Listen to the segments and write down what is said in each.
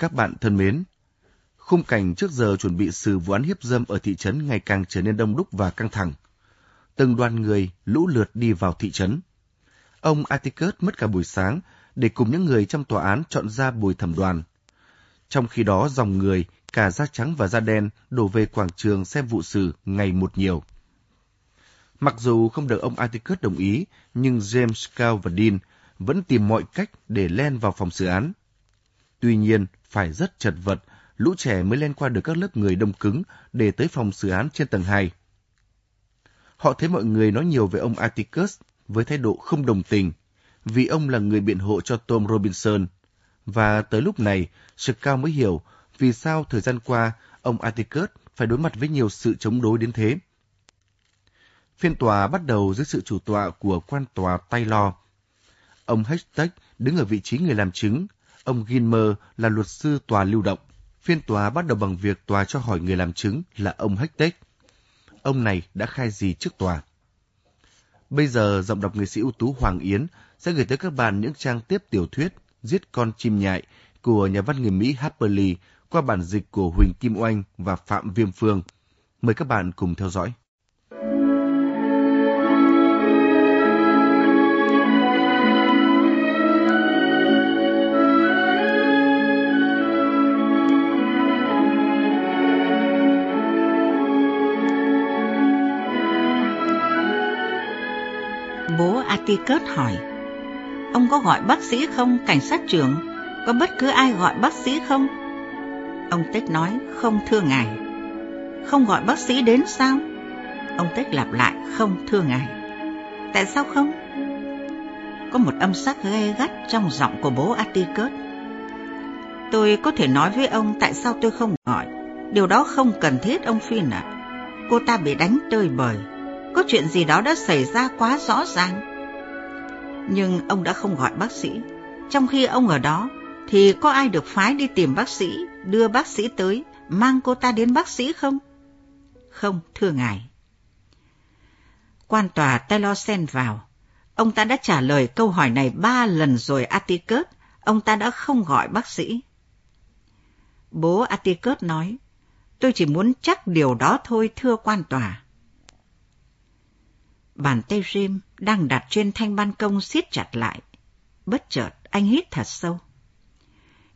Các bạn thân mến, khung cảnh trước giờ chuẩn bị xử vụ án hiếp dâm ở thị trấn ngày càng trở nên đông đúc và căng thẳng. Từng đoàn người lũ lượt đi vào thị trấn. Ông Atticus mất cả buổi sáng để cùng những người trong tòa án chọn ra bồi thẩm đoàn. Trong khi đó dòng người, cả da trắng và da đen đổ về quảng trường xem vụ xử ngày một nhiều. Mặc dù không được ông Atticus đồng ý, nhưng James, Cao và Dean vẫn tìm mọi cách để len vào phòng xử án. Tuy nhiên, phải rất chật vật, lũ trẻ mới len qua được các lớp người đông cứng để tới phòng xử án trên tầng 2. Họ thấy mọi người nói nhiều về ông Atticus với thái độ không đồng tình, vì ông là người biện hộ cho Tom Robinson. Và tới lúc này, Cao mới hiểu vì sao thời gian qua ông Atticus phải đối mặt với nhiều sự chống đối đến thế. Phiên tòa bắt đầu dưới sự chủ tọa của quan tòa Taylor. Ông Hashtag đứng ở vị trí người làm chứng, ông Gilmer là luật sư tòa lưu động. Phiên tòa bắt đầu bằng việc tòa cho hỏi người làm chứng là ông Hashtag. Ông này đã khai gì trước tòa? Bây giờ, giọng đọc nghệ sĩ ưu tú Hoàng Yến sẽ gửi tới các bạn những trang tiếp tiểu thuyết Giết con chim nhại của nhà văn người Mỹ Harper Lee qua bản dịch của Huỳnh Kim Oanh và Phạm Viêm Phương. Mời các bạn cùng theo dõi. Kết hỏi. Ông có gọi bác sĩ không, cảnh sát trưởng? Có bất cứ ai gọi bác sĩ không? Ông Tết nói, không thưa ngài. Không gọi bác sĩ đến sao? Ông Tết lặp lại, không thưa ngài. Tại sao không? Có một âm sắc gay gắt trong giọng của bố Atticus. Tôi có thể nói với ông tại sao tôi không gọi. Điều đó không cần thiết ông Phin ạ. Cô ta bị đánh tơi bời. Có chuyện gì đó đã xảy ra quá rõ ràng nhưng ông đã không gọi bác sĩ. Trong khi ông ở đó, thì có ai được phái đi tìm bác sĩ, đưa bác sĩ tới, mang cô ta đến bác sĩ không? Không, thưa ngài. Quan tòa Taylor xen vào. Ông ta đã trả lời câu hỏi này ba lần rồi Atticus. Ông ta đã không gọi bác sĩ. Bố Atticus nói, tôi chỉ muốn chắc điều đó thôi thưa quan tòa. Bàn tay Jim đang đặt trên thanh ban công siết chặt lại. Bất chợt, anh hít thật sâu.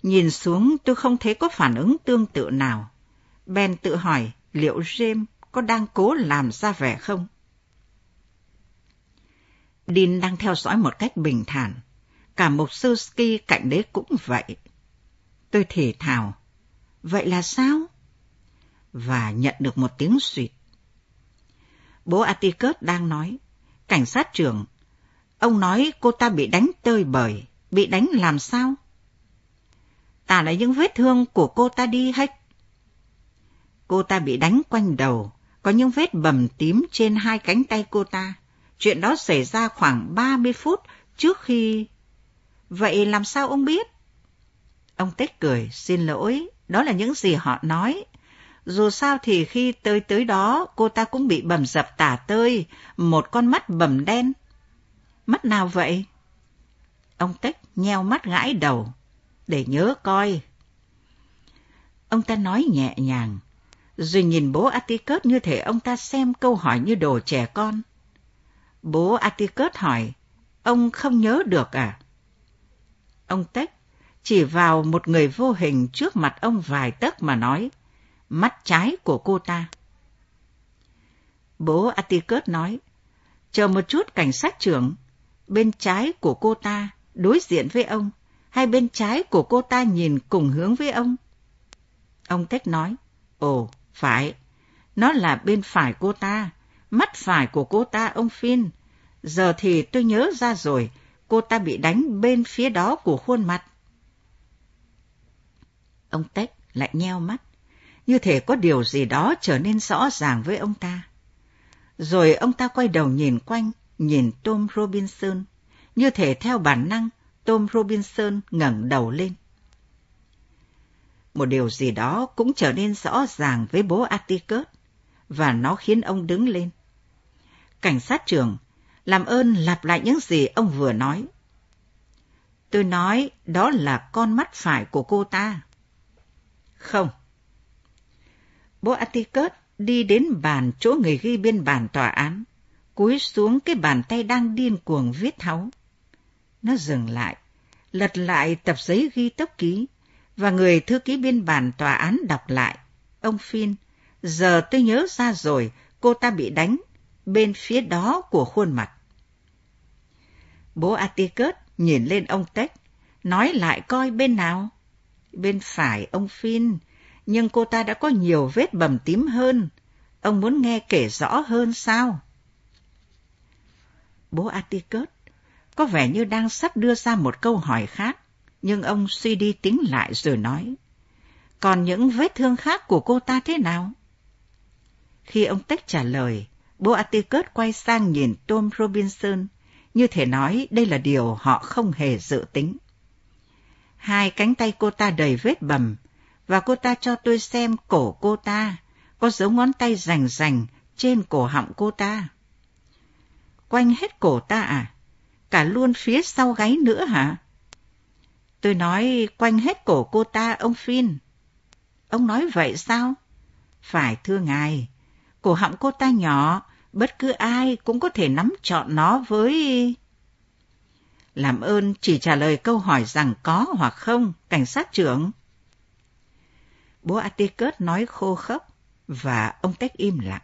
Nhìn xuống tôi không thấy có phản ứng tương tự nào. Ben tự hỏi liệu Jim có đang cố làm ra vẻ không? Dean đang theo dõi một cách bình thản. Cả mục sư Ski cạnh đấy cũng vậy. Tôi thể thào. Vậy là sao? Và nhận được một tiếng suyệt. Bố Atticus đang nói, cảnh sát trưởng, ông nói cô ta bị đánh tơi bời, bị đánh làm sao? Tả lại những vết thương của cô ta đi hết. Cô ta bị đánh quanh đầu, có những vết bầm tím trên hai cánh tay cô ta. Chuyện đó xảy ra khoảng 30 phút trước khi... Vậy làm sao ông biết? Ông Tết cười, xin lỗi, đó là những gì họ nói. Dù sao thì khi tới tới đó, cô ta cũng bị bầm dập tả tơi, một con mắt bầm đen. Mắt nào vậy? Ông Tech nheo mắt gãi đầu, để nhớ coi. Ông ta nói nhẹ nhàng, rồi nhìn bố Atticus như thể ông ta xem câu hỏi như đồ trẻ con. Bố Atticus hỏi, ông không nhớ được à? Ông Tech chỉ vào một người vô hình trước mặt ông vài tấc mà nói, mắt trái của cô ta. Bố Atticus nói, chờ một chút cảnh sát trưởng, bên trái của cô ta đối diện với ông, hay bên trái của cô ta nhìn cùng hướng với ông? Ông Tech nói, ồ, phải, nó là bên phải cô ta, mắt phải của cô ta, ông Phin. Giờ thì tôi nhớ ra rồi, cô ta bị đánh bên phía đó của khuôn mặt. Ông Tech lại nheo mắt như thể có điều gì đó trở nên rõ ràng với ông ta. Rồi ông ta quay đầu nhìn quanh, nhìn Tom Robinson, như thể theo bản năng, Tom Robinson ngẩng đầu lên. Một điều gì đó cũng trở nên rõ ràng với bố Atticus, và nó khiến ông đứng lên. Cảnh sát trưởng, làm ơn lặp lại những gì ông vừa nói. Tôi nói đó là con mắt phải của cô ta. Không. Bố Atticus đi đến bàn chỗ người ghi biên bản tòa án, cúi xuống cái bàn tay đang điên cuồng viết tháo. Nó dừng lại, lật lại tập giấy ghi tốc ký, và người thư ký biên bản tòa án đọc lại. Ông Phin, giờ tôi nhớ ra rồi, cô ta bị đánh, bên phía đó của khuôn mặt. Bố Atticus nhìn lên ông Tech, nói lại coi bên nào. Bên phải ông Phin, nhưng cô ta đã có nhiều vết bầm tím hơn. Ông muốn nghe kể rõ hơn sao? Bố Atticus có vẻ như đang sắp đưa ra một câu hỏi khác, nhưng ông suy đi tính lại rồi nói. Còn những vết thương khác của cô ta thế nào? Khi ông Tech trả lời, bố Atticus quay sang nhìn Tom Robinson, như thể nói đây là điều họ không hề dự tính. Hai cánh tay cô ta đầy vết bầm, và cô ta cho tôi xem cổ cô ta, có dấu ngón tay rành rành trên cổ họng cô ta. Quanh hết cổ ta à? Cả luôn phía sau gáy nữa hả? Tôi nói quanh hết cổ cô ta, ông Phin. Ông nói vậy sao? Phải thưa ngài, cổ họng cô ta nhỏ, bất cứ ai cũng có thể nắm trọn nó với... Làm ơn chỉ trả lời câu hỏi rằng có hoặc không, cảnh sát trưởng. Bố Atticus nói khô khốc và ông Tách im lặng.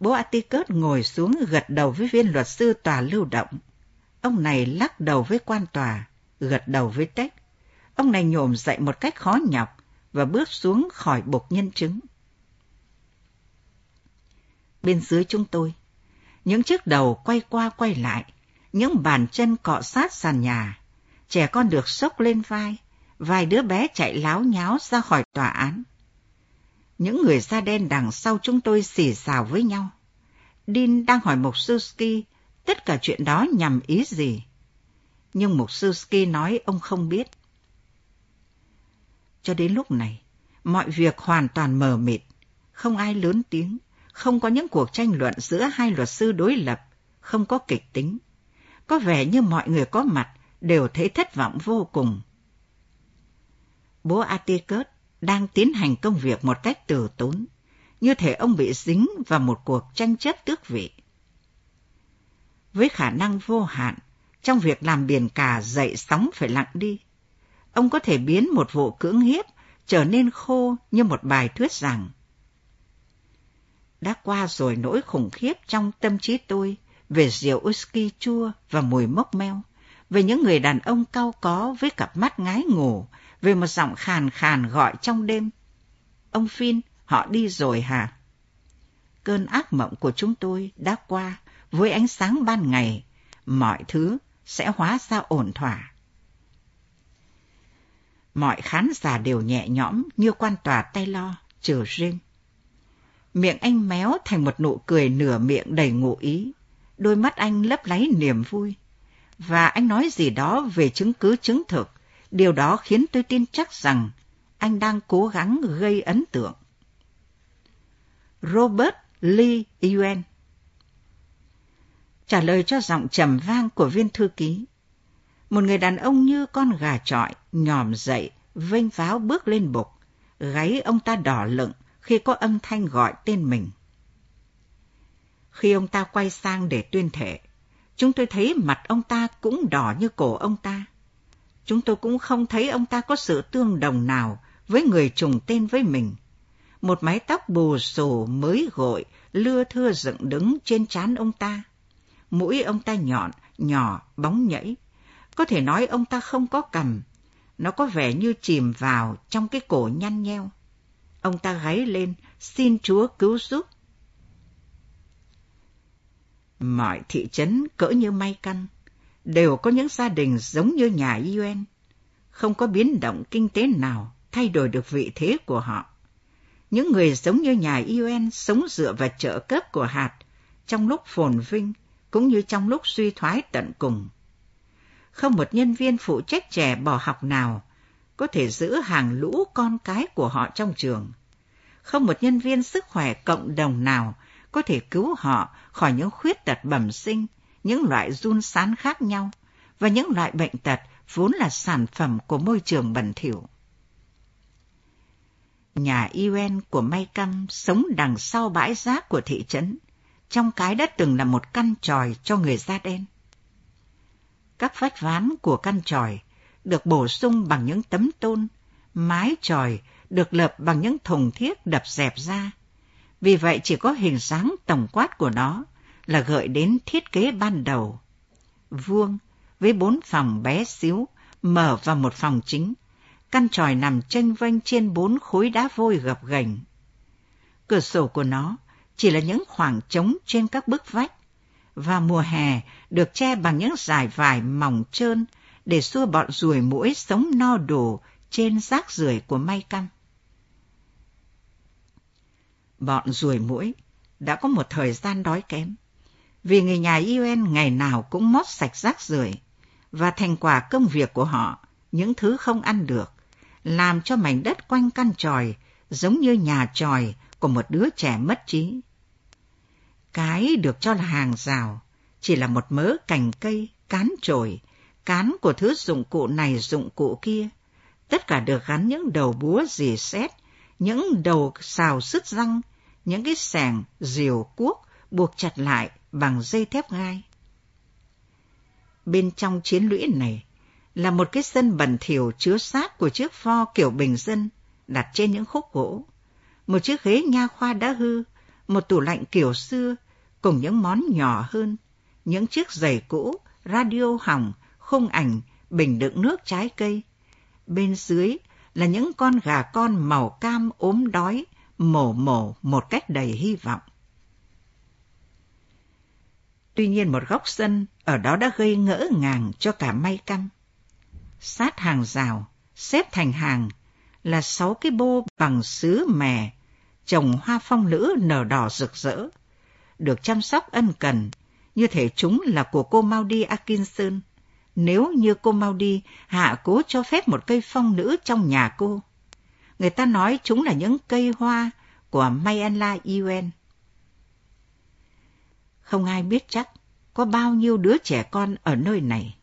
Bố Atticus ngồi xuống gật đầu với viên luật sư tòa lưu động. Ông này lắc đầu với quan tòa, gật đầu với Tech. Ông này nhổm dậy một cách khó nhọc và bước xuống khỏi bục nhân chứng. Bên dưới chúng tôi, những chiếc đầu quay qua quay lại, những bàn chân cọ sát sàn nhà, trẻ con được sốc lên vai, vài đứa bé chạy láo nháo ra khỏi tòa án. Những người da đen đằng sau chúng tôi xì xào với nhau. Dean đang hỏi Mục Suski tất cả chuyện đó nhằm ý gì. Nhưng Mục Suski nói ông không biết. Cho đến lúc này, mọi việc hoàn toàn mờ mịt, không ai lớn tiếng, không có những cuộc tranh luận giữa hai luật sư đối lập, không có kịch tính. Có vẻ như mọi người có mặt đều thấy thất vọng vô cùng. Bố Atticus đang tiến hành công việc một cách từ tốn, như thể ông bị dính vào một cuộc tranh chấp tước vị. Với khả năng vô hạn, trong việc làm biển cả dậy sóng phải lặng đi, ông có thể biến một vụ cưỡng hiếp trở nên khô như một bài thuyết rằng Đã qua rồi nỗi khủng khiếp trong tâm trí tôi về rượu whisky chua và mùi mốc meo, về những người đàn ông cao có với cặp mắt ngái ngủ về một giọng khàn khàn gọi trong đêm. Ông Phin, họ đi rồi hả? Cơn ác mộng của chúng tôi đã qua với ánh sáng ban ngày, mọi thứ sẽ hóa ra ổn thỏa. Mọi khán giả đều nhẹ nhõm như quan tòa tay lo, chờ riêng. Miệng anh méo thành một nụ cười nửa miệng đầy ngụ ý, đôi mắt anh lấp láy niềm vui. Và anh nói gì đó về chứng cứ chứng thực Điều đó khiến tôi tin chắc rằng anh đang cố gắng gây ấn tượng. Robert Lee Yuen Trả lời cho giọng trầm vang của viên thư ký. Một người đàn ông như con gà trọi, nhòm dậy, vênh váo bước lên bục. Gáy ông ta đỏ lựng khi có âm thanh gọi tên mình. Khi ông ta quay sang để tuyên thệ, chúng tôi thấy mặt ông ta cũng đỏ như cổ ông ta chúng tôi cũng không thấy ông ta có sự tương đồng nào với người trùng tên với mình. Một mái tóc bù xù mới gội, lưa thưa dựng đứng trên trán ông ta. Mũi ông ta nhọn, nhỏ, bóng nhảy. Có thể nói ông ta không có cầm. Nó có vẻ như chìm vào trong cái cổ nhăn nheo. Ông ta gáy lên, xin Chúa cứu giúp. Mọi thị trấn cỡ như may căn, đều có những gia đình giống như nhà Yuen. Không có biến động kinh tế nào thay đổi được vị thế của họ. Những người giống như nhà Yuen sống dựa vào trợ cấp của hạt trong lúc phồn vinh cũng như trong lúc suy thoái tận cùng. Không một nhân viên phụ trách trẻ bỏ học nào có thể giữ hàng lũ con cái của họ trong trường. Không một nhân viên sức khỏe cộng đồng nào có thể cứu họ khỏi những khuyết tật bẩm sinh những loại run sán khác nhau và những loại bệnh tật vốn là sản phẩm của môi trường bẩn thỉu. nhà Yuen của May Căm sống đằng sau bãi rác của thị trấn, trong cái đã từng là một căn tròi cho người da đen. Các vách ván của căn tròi được bổ sung bằng những tấm tôn, mái tròi được lợp bằng những thùng thiết đập dẹp ra. Vì vậy chỉ có hình dáng tổng quát của nó là gợi đến thiết kế ban đầu. Vuông, với bốn phòng bé xíu, mở vào một phòng chính. Căn tròi nằm tranh vênh trên bốn khối đá vôi gập ghềnh. Cửa sổ của nó chỉ là những khoảng trống trên các bức vách, và mùa hè được che bằng những dải vải mỏng trơn để xua bọn ruồi mũi sống no đủ trên rác rưởi của may căn. Bọn ruồi mũi đã có một thời gian đói kém, vì người nhà UN ngày nào cũng mót sạch rác rưởi và thành quả công việc của họ, những thứ không ăn được, làm cho mảnh đất quanh căn tròi giống như nhà tròi của một đứa trẻ mất trí. Cái được cho là hàng rào, chỉ là một mớ cành cây, cán trồi, cán của thứ dụng cụ này dụng cụ kia. Tất cả được gắn những đầu búa dì xét, những đầu xào sứt răng, những cái sẻng, diều, cuốc buộc chặt lại bằng dây thép gai. Bên trong chiến lũy này là một cái sân bẩn thỉu chứa xác của chiếc pho kiểu bình dân đặt trên những khúc gỗ, một chiếc ghế nha khoa đã hư, một tủ lạnh kiểu xưa cùng những món nhỏ hơn, những chiếc giày cũ, radio hỏng, khung ảnh, bình đựng nước trái cây. Bên dưới là những con gà con màu cam ốm đói, mổ mổ một cách đầy hy vọng. Tuy nhiên một góc sân ở đó đã gây ngỡ ngàng cho cả may căn. Sát hàng rào, xếp thành hàng, là sáu cái bô bằng sứ mè, trồng hoa phong lữ nở đỏ rực rỡ, được chăm sóc ân cần, như thể chúng là của cô Maudie Atkinson, nếu như cô Maudie hạ cố cho phép một cây phong nữ trong nhà cô. Người ta nói chúng là những cây hoa của Mayala Yuen. Không ai biết chắc có bao nhiêu đứa trẻ con ở nơi này.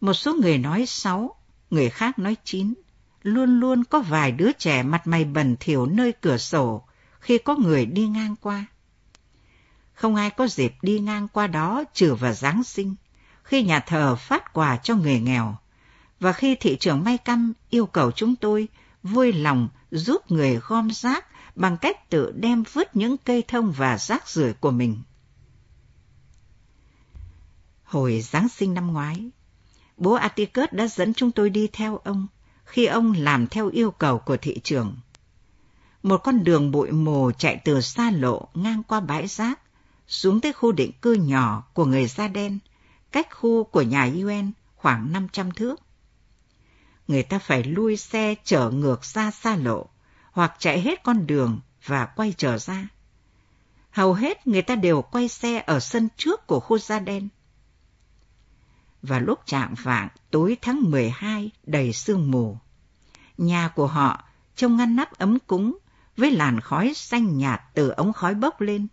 Một số người nói sáu, người khác nói chín. Luôn luôn có vài đứa trẻ mặt mày bẩn thỉu nơi cửa sổ khi có người đi ngang qua. Không ai có dịp đi ngang qua đó trừ vào Giáng sinh, khi nhà thờ phát quà cho người nghèo, và khi thị trưởng May Căn yêu cầu chúng tôi vui lòng giúp người gom rác bằng cách tự đem vứt những cây thông và rác rưởi của mình. Hồi Giáng sinh năm ngoái, bố Atticus đã dẫn chúng tôi đi theo ông khi ông làm theo yêu cầu của thị trường. Một con đường bụi mù chạy từ xa lộ ngang qua bãi rác, xuống tới khu định cư nhỏ của người da đen, cách khu của nhà UN khoảng 500 thước. Người ta phải lui xe chở ngược ra xa lộ, hoặc chạy hết con đường và quay trở ra. Hầu hết người ta đều quay xe ở sân trước của khu da đen. Và lúc chạm vạng tối tháng 12 đầy sương mù, nhà của họ trông ngăn nắp ấm cúng với làn khói xanh nhạt từ ống khói bốc lên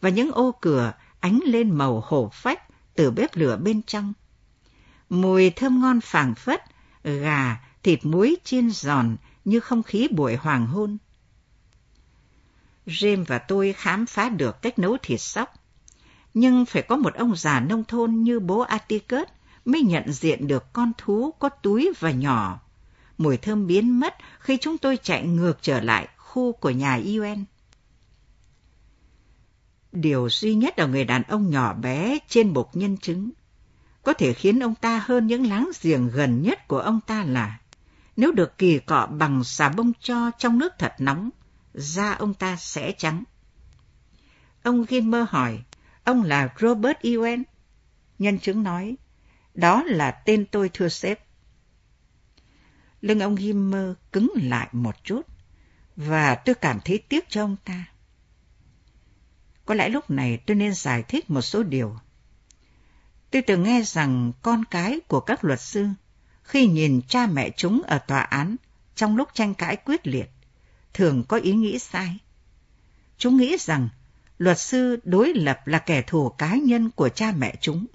và những ô cửa ánh lên màu hổ phách từ bếp lửa bên trong. Mùi thơm ngon phảng phất, gà, thịt muối chiên giòn như không khí buổi hoàng hôn. James và tôi khám phá được cách nấu thịt sóc. Nhưng phải có một ông già nông thôn như bố Atticus mới nhận diện được con thú có túi và nhỏ. Mùi thơm biến mất khi chúng tôi chạy ngược trở lại khu của nhà UN. Điều duy nhất ở người đàn ông nhỏ bé trên bục nhân chứng có thể khiến ông ta hơn những láng giềng gần nhất của ông ta là nếu được kỳ cọ bằng xà bông cho trong nước thật nóng, da ông ta sẽ trắng. Ông Gilmer hỏi, ông là Robert Ewen? Nhân chứng nói, đó là tên tôi thưa sếp. Lưng ông Himmer cứng lại một chút, và tôi cảm thấy tiếc cho ông ta. Có lẽ lúc này tôi nên giải thích một số điều. Tôi từng nghe rằng con cái của các luật sư, khi nhìn cha mẹ chúng ở tòa án trong lúc tranh cãi quyết liệt, thường có ý nghĩ sai. Chúng nghĩ rằng luật sư đối lập là kẻ thù cá nhân của cha mẹ chúng.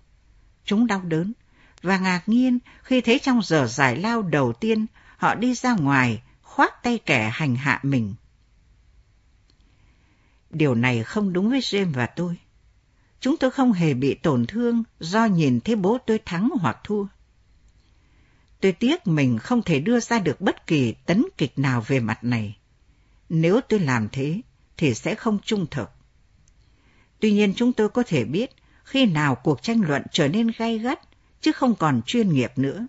Chúng đau đớn và ngạc nhiên khi thấy trong giờ giải lao đầu tiên họ đi ra ngoài khoác tay kẻ hành hạ mình. Điều này không đúng với James và tôi. Chúng tôi không hề bị tổn thương do nhìn thấy bố tôi thắng hoặc thua. Tôi tiếc mình không thể đưa ra được bất kỳ tấn kịch nào về mặt này. Nếu tôi làm thế, thì sẽ không trung thực. Tuy nhiên chúng tôi có thể biết khi nào cuộc tranh luận trở nên gay gắt, chứ không còn chuyên nghiệp nữa.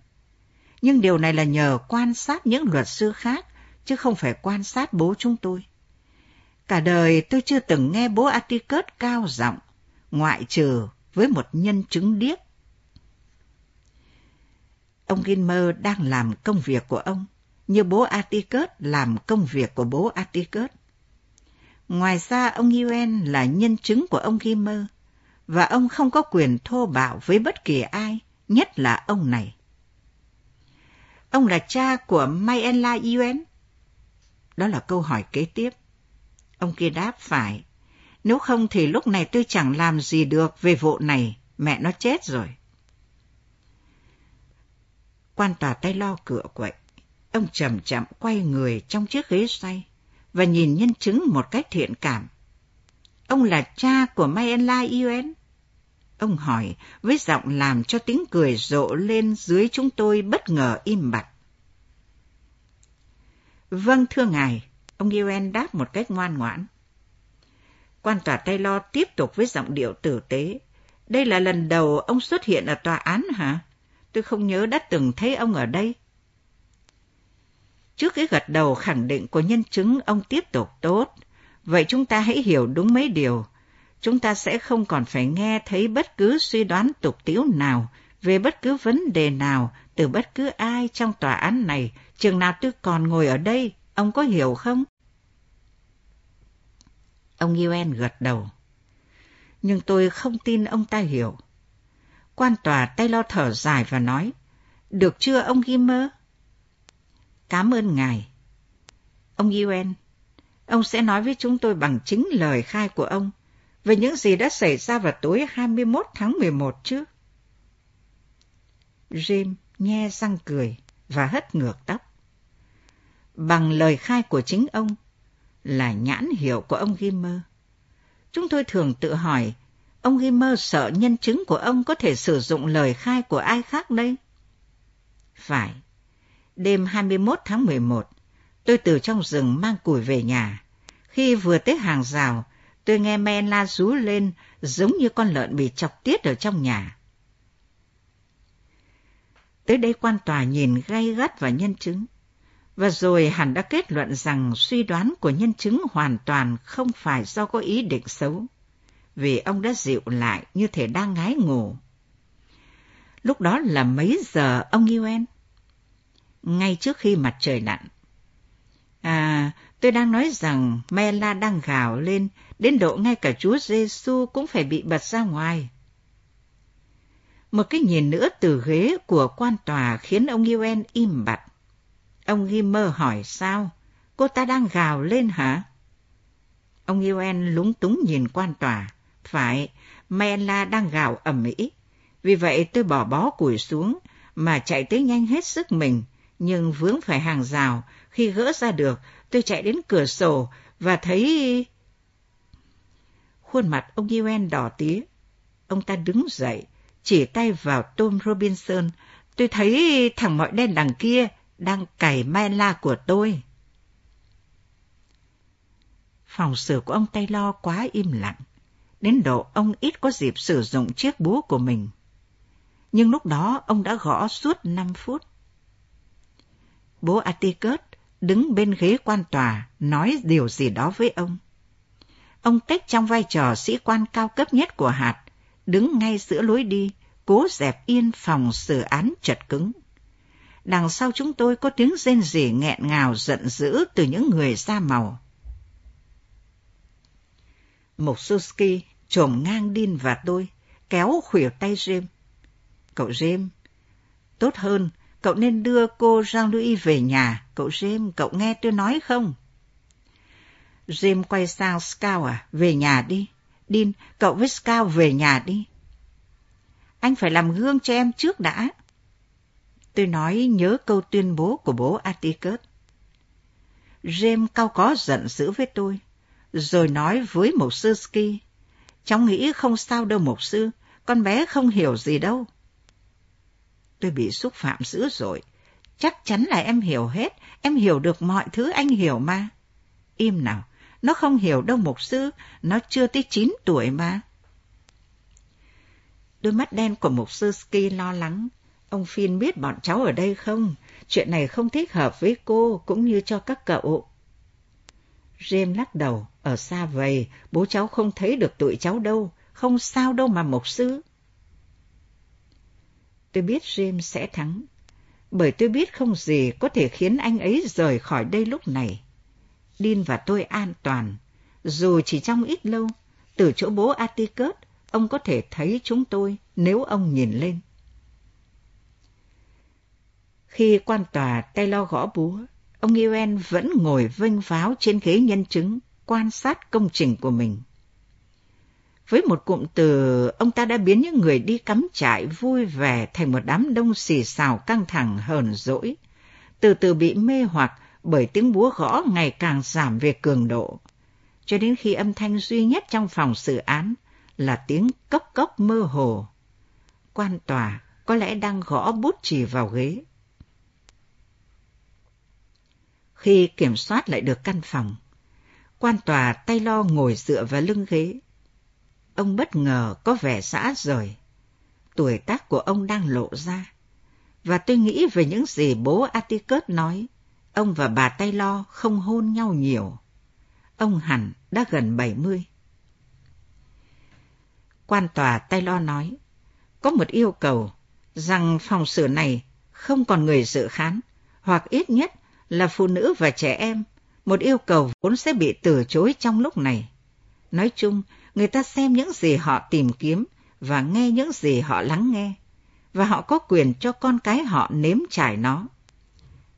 Nhưng điều này là nhờ quan sát những luật sư khác, chứ không phải quan sát bố chúng tôi. Cả đời tôi chưa từng nghe bố Atticus cao giọng, ngoại trừ với một nhân chứng điếc. Ông Gilmer đang làm công việc của ông, như bố Atticus làm công việc của bố Atticus. Ngoài ra, ông Yuen là nhân chứng của ông Gilmer, và ông không có quyền thô bạo với bất kỳ ai, nhất là ông này. Ông là cha của Mayela Yuen? Đó là câu hỏi kế tiếp. Ông kia đáp phải. Nếu không thì lúc này tôi chẳng làm gì được về vụ này, mẹ nó chết rồi. Quan tòa tay lo cửa quậy. Ông chậm chậm quay người trong chiếc ghế xoay và nhìn nhân chứng một cách thiện cảm. Ông là cha của Mayela Yuen? Ông hỏi với giọng làm cho tiếng cười rộ lên dưới chúng tôi bất ngờ im bặt. Vâng thưa ngài, ông Yuen đáp một cách ngoan ngoãn. Quan tòa Taylor tiếp tục với giọng điệu tử tế. Đây là lần đầu ông xuất hiện ở tòa án hả? Tôi không nhớ đã từng thấy ông ở đây. Trước cái gật đầu khẳng định của nhân chứng, ông tiếp tục tốt. Vậy chúng ta hãy hiểu đúng mấy điều. Chúng ta sẽ không còn phải nghe thấy bất cứ suy đoán tục tiễu nào về bất cứ vấn đề nào từ bất cứ ai trong tòa án này, chừng nào tôi còn ngồi ở đây, ông có hiểu không? Ông Yuen gật đầu. Nhưng tôi không tin ông ta hiểu. Quan tòa tay lo thở dài và nói, được chưa ông Gimmer? Cảm ơn ngài. Ông Yuen, ông sẽ nói với chúng tôi bằng chính lời khai của ông về những gì đã xảy ra vào tối 21 tháng 11 chứ? Jim nhe răng cười và hất ngược tóc. Bằng lời khai của chính ông là nhãn hiệu của ông Gimmer. Chúng tôi thường tự hỏi, ông Gimmer sợ nhân chứng của ông có thể sử dụng lời khai của ai khác đây? Phải. Đêm 21 tháng 11, tôi từ trong rừng mang củi về nhà. Khi vừa tới hàng rào, tôi nghe men la rú lên giống như con lợn bị chọc tiết ở trong nhà. Tới đây quan tòa nhìn gay gắt vào nhân chứng, và rồi hắn đã kết luận rằng suy đoán của nhân chứng hoàn toàn không phải do có ý định xấu, vì ông đã dịu lại như thể đang ngái ngủ. Lúc đó là mấy giờ ông yêu em? Ngay trước khi mặt trời lặn. À, tôi đang nói rằng Mela đang gào lên, đến độ ngay cả Chúa Giêsu cũng phải bị bật ra ngoài. Một cái nhìn nữa từ ghế của quan tòa khiến ông Yuen im bặt. Ông Gimmer hỏi sao? Cô ta đang gào lên hả? Ông Yuen lúng túng nhìn quan tòa. Phải, Mela đang gào ầm ĩ. Vì vậy tôi bỏ bó củi xuống mà chạy tới nhanh hết sức mình, nhưng vướng phải hàng rào. Khi gỡ ra được, tôi chạy đến cửa sổ và thấy... Khuôn mặt ông Yuen đỏ tía. Ông ta đứng dậy, chỉ tay vào Tom Robinson. Tôi thấy thằng mọi đen đằng kia đang cày mai la của tôi. Phòng xử của ông Tay Lo quá im lặng, đến độ ông ít có dịp sử dụng chiếc búa của mình. Nhưng lúc đó ông đã gõ suốt 5 phút. Bố Atticus đứng bên ghế quan tòa nói điều gì đó với ông. Ông Tech trong vai trò sĩ quan cao cấp nhất của hạt, đứng ngay giữa lối đi, cố dẹp yên phòng xử án chật cứng. Đằng sau chúng tôi có tiếng rên rỉ nghẹn ngào giận dữ từ những người da màu. Mộc Suski trồm ngang Đin và tôi, kéo khuỷu tay James. Cậu James, tốt hơn, cậu nên đưa cô Jean-Louis về nhà. Cậu James, cậu nghe tôi nói không? James quay sang Scout à, về nhà đi. Dean, cậu với Scout về nhà đi. Anh phải làm gương cho em trước đã. Tôi nói nhớ câu tuyên bố của bố Atticus. James cao có giận dữ với tôi, rồi nói với mục sư Ski, cháu nghĩ không sao đâu mục sư, con bé không hiểu gì đâu. Tôi bị xúc phạm dữ rồi, chắc chắn là em hiểu hết, em hiểu được mọi thứ anh hiểu mà. Im nào, nó không hiểu đâu mục sư, nó chưa tới 9 tuổi mà. Đôi mắt đen của mục sư Ski lo lắng. Ông Phin biết bọn cháu ở đây không? Chuyện này không thích hợp với cô cũng như cho các cậu. James lắc đầu, ở xa vầy bố cháu không thấy được tụi cháu đâu, không sao đâu mà mục sư. Tôi biết James sẽ thắng, bởi tôi biết không gì có thể khiến anh ấy rời khỏi đây lúc này. Dean và tôi an toàn, dù chỉ trong ít lâu, từ chỗ bố Atticus, ông có thể thấy chúng tôi nếu ông nhìn lên. Khi quan tòa tay lo gõ búa, ông Ewen vẫn ngồi vênh váo trên ghế nhân chứng, quan sát công trình của mình. Với một cụm từ, ông ta đã biến những người đi cắm trại vui vẻ thành một đám đông xì xào căng thẳng hờn dỗi, từ từ bị mê hoặc bởi tiếng búa gõ ngày càng giảm về cường độ, cho đến khi âm thanh duy nhất trong phòng xử án là tiếng cốc cốc mơ hồ. Quan tòa có lẽ đang gõ bút chì vào ghế. Khi kiểm soát lại được căn phòng, quan tòa tay lo ngồi dựa vào lưng ghế. Ông bất ngờ có vẻ xã rời. Tuổi tác của ông đang lộ ra. Và tôi nghĩ về những gì bố Atticus nói. Ông và bà tay lo không hôn nhau nhiều. Ông hẳn đã gần 70. Quan tòa tay lo nói, có một yêu cầu rằng phòng xử này không còn người dự khán, hoặc ít nhất là phụ nữ và trẻ em, một yêu cầu vốn sẽ bị từ chối trong lúc này. Nói chung, người ta xem những gì họ tìm kiếm và nghe những gì họ lắng nghe, và họ có quyền cho con cái họ nếm trải nó.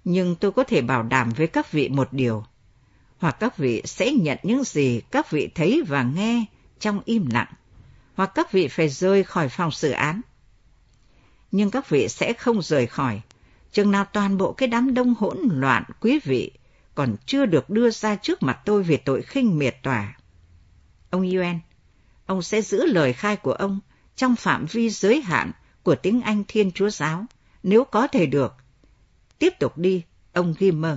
Nhưng tôi có thể bảo đảm với các vị một điều, hoặc các vị sẽ nhận những gì các vị thấy và nghe trong im lặng, hoặc các vị phải rời khỏi phòng xử án. Nhưng các vị sẽ không rời khỏi chừng nào toàn bộ cái đám đông hỗn loạn quý vị còn chưa được đưa ra trước mặt tôi về tội khinh miệt tòa. Ông Yuen, ông sẽ giữ lời khai của ông trong phạm vi giới hạn của tiếng Anh Thiên Chúa Giáo, nếu có thể được. Tiếp tục đi, ông Gimmer.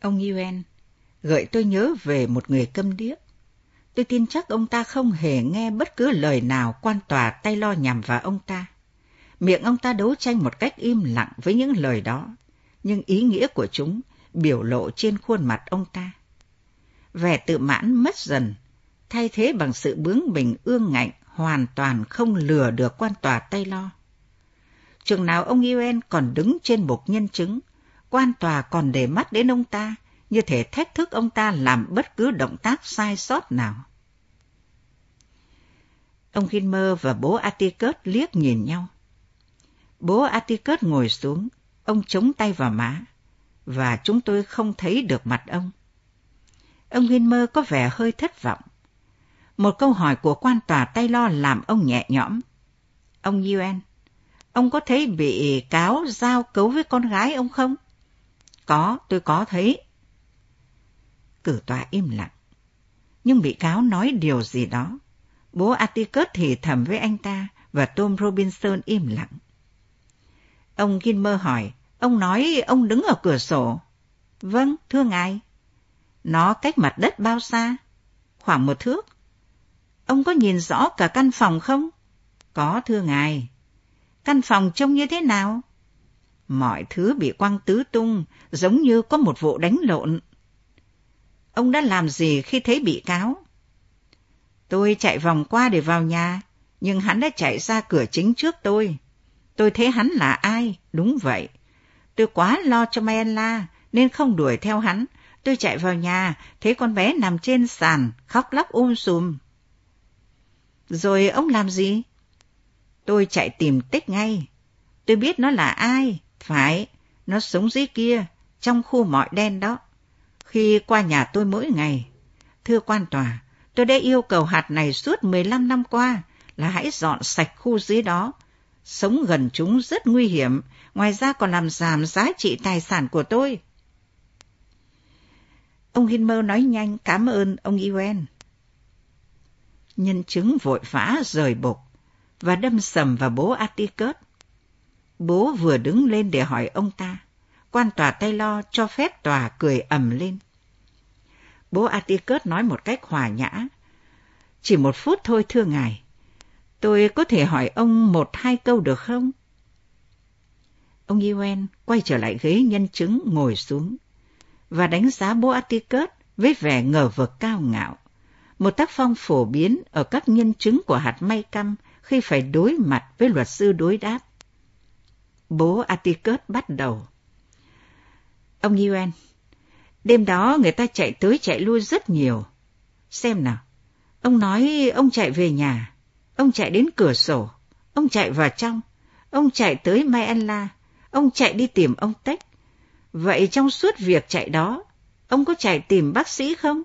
Ông Yuen gợi tôi nhớ về một người câm điếc. Tôi tin chắc ông ta không hề nghe bất cứ lời nào quan tòa tay lo nhằm vào ông ta. Miệng ông ta đấu tranh một cách im lặng với những lời đó, nhưng ý nghĩa của chúng biểu lộ trên khuôn mặt ông ta. Vẻ tự mãn mất dần, thay thế bằng sự bướng bỉnh ương ngạnh hoàn toàn không lừa được quan tòa tay lo. Chừng nào ông Yuen còn đứng trên bục nhân chứng, quan tòa còn để mắt đến ông ta, như thể thách thức ông ta làm bất cứ động tác sai sót nào. Ông Gilmer và bố Atticus liếc nhìn nhau. Bố Atticus ngồi xuống, ông chống tay vào má, và chúng tôi không thấy được mặt ông. Ông Winmer có vẻ hơi thất vọng. Một câu hỏi của quan tòa tay lo làm ông nhẹ nhõm. Ông Yuen, ông có thấy bị cáo giao cấu với con gái ông không? Có, tôi có thấy. Cử tòa im lặng. Nhưng bị cáo nói điều gì đó. Bố Atticus thì thầm với anh ta và Tom Robinson im lặng. Ông Gilmer hỏi, ông nói ông đứng ở cửa sổ. Vâng, thưa ngài. Nó cách mặt đất bao xa? Khoảng một thước. Ông có nhìn rõ cả căn phòng không? Có thưa ngài. Căn phòng trông như thế nào? Mọi thứ bị quăng tứ tung, giống như có một vụ đánh lộn. Ông đã làm gì khi thấy bị cáo? Tôi chạy vòng qua để vào nhà, nhưng hắn đã chạy ra cửa chính trước tôi. Tôi thấy hắn là ai? Đúng vậy. Tôi quá lo cho Mayella nên không đuổi theo hắn. Tôi chạy vào nhà, thấy con bé nằm trên sàn, khóc lóc um sùm. Rồi ông làm gì? Tôi chạy tìm tích ngay. Tôi biết nó là ai. Phải, nó sống dưới kia, trong khu mọi đen đó. Khi qua nhà tôi mỗi ngày. Thưa quan tòa, tôi đã yêu cầu hạt này suốt 15 năm qua là hãy dọn sạch khu dưới đó Sống gần chúng rất nguy hiểm, ngoài ra còn làm giảm giá trị tài sản của tôi. Ông Hinmer nói nhanh, cảm ơn, ông Ewen. Nhân chứng vội vã rời bục và đâm sầm vào bố Atticus. Bố vừa đứng lên để hỏi ông ta. Quan tòa Taylor cho phép tòa cười ầm lên. Bố Atticus nói một cách hòa nhã. Chỉ một phút thôi, thưa ngài. Tôi có thể hỏi ông một hai câu được không? Ông Yuen quay trở lại ghế nhân chứng ngồi xuống và đánh giá bố Atticus với vẻ ngờ vực cao ngạo. Một tác phong phổ biến ở các nhân chứng của hạt may căm khi phải đối mặt với luật sư đối đáp. Bố Atticus bắt đầu. Ông Yuen, đêm đó người ta chạy tới chạy lui rất nhiều. Xem nào, ông nói ông chạy về nhà, ông chạy đến cửa sổ, ông chạy vào trong, ông chạy tới Mai La, ông chạy đi tìm ông Tech. Vậy trong suốt việc chạy đó, ông có chạy tìm bác sĩ không?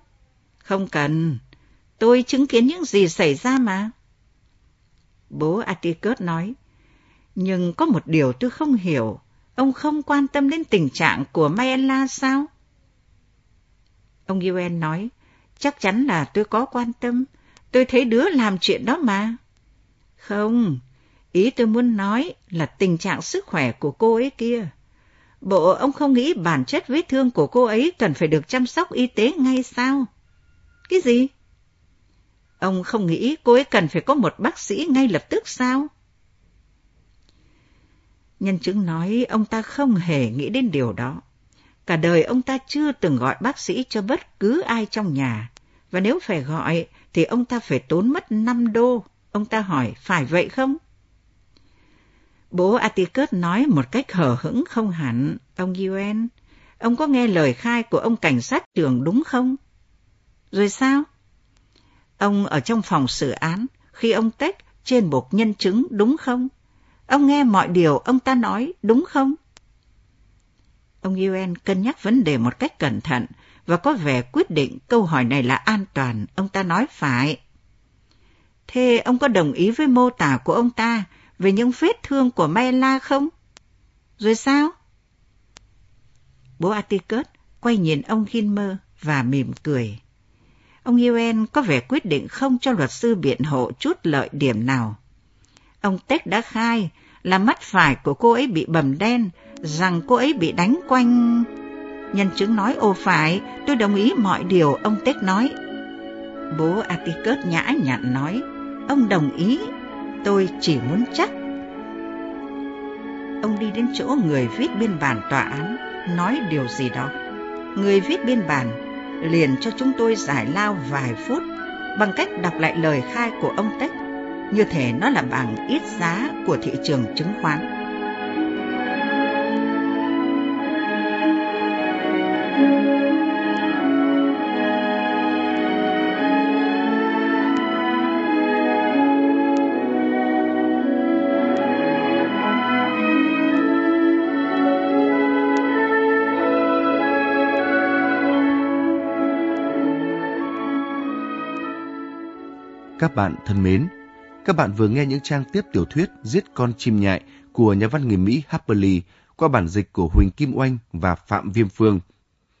Không cần, tôi chứng kiến những gì xảy ra mà. Bố Atticus nói, nhưng có một điều tôi không hiểu, ông không quan tâm đến tình trạng của Mayella sao? Ông Yuen nói, chắc chắn là tôi có quan tâm, tôi thấy đứa làm chuyện đó mà. Không, ý tôi muốn nói là tình trạng sức khỏe của cô ấy kia. Bộ ông không nghĩ bản chất vết thương của cô ấy cần phải được chăm sóc y tế ngay sao? Cái gì? Ông không nghĩ cô ấy cần phải có một bác sĩ ngay lập tức sao? Nhân chứng nói ông ta không hề nghĩ đến điều đó. Cả đời ông ta chưa từng gọi bác sĩ cho bất cứ ai trong nhà. Và nếu phải gọi thì ông ta phải tốn mất 5 đô. Ông ta hỏi, phải vậy không? Bố Atticus nói một cách hờ hững không hẳn. Ông Yuen, ông có nghe lời khai của ông cảnh sát trưởng đúng không? Rồi sao? Ông ở trong phòng xử án khi ông tách trên bục nhân chứng đúng không? Ông nghe mọi điều ông ta nói đúng không? Ông Yuen cân nhắc vấn đề một cách cẩn thận và có vẻ quyết định câu hỏi này là an toàn. Ông ta nói phải. Thế ông có đồng ý với mô tả của ông ta về những vết thương của Mayla không? Rồi sao? Bố Atticus quay nhìn ông Hinmer và mỉm cười. Ông Yuen có vẻ quyết định không cho luật sư biện hộ chút lợi điểm nào. Ông Tech đã khai là mắt phải của cô ấy bị bầm đen, rằng cô ấy bị đánh quanh... Nhân chứng nói ô phải, tôi đồng ý mọi điều ông Tech nói. Bố Atticus nhã nhặn nói, ông đồng ý, tôi chỉ muốn chắc. Ông đi đến chỗ người viết biên bản tòa án, nói điều gì đó. Người viết biên bản liền cho chúng tôi giải lao vài phút bằng cách đọc lại lời khai của ông Tech, như thể nó là bảng ít giá của thị trường chứng khoán. Các bạn thân mến, các bạn vừa nghe những trang tiếp tiểu thuyết Giết con chim nhại của nhà văn người Mỹ Harper Lee qua bản dịch của Huỳnh Kim Oanh và Phạm Viêm Phương.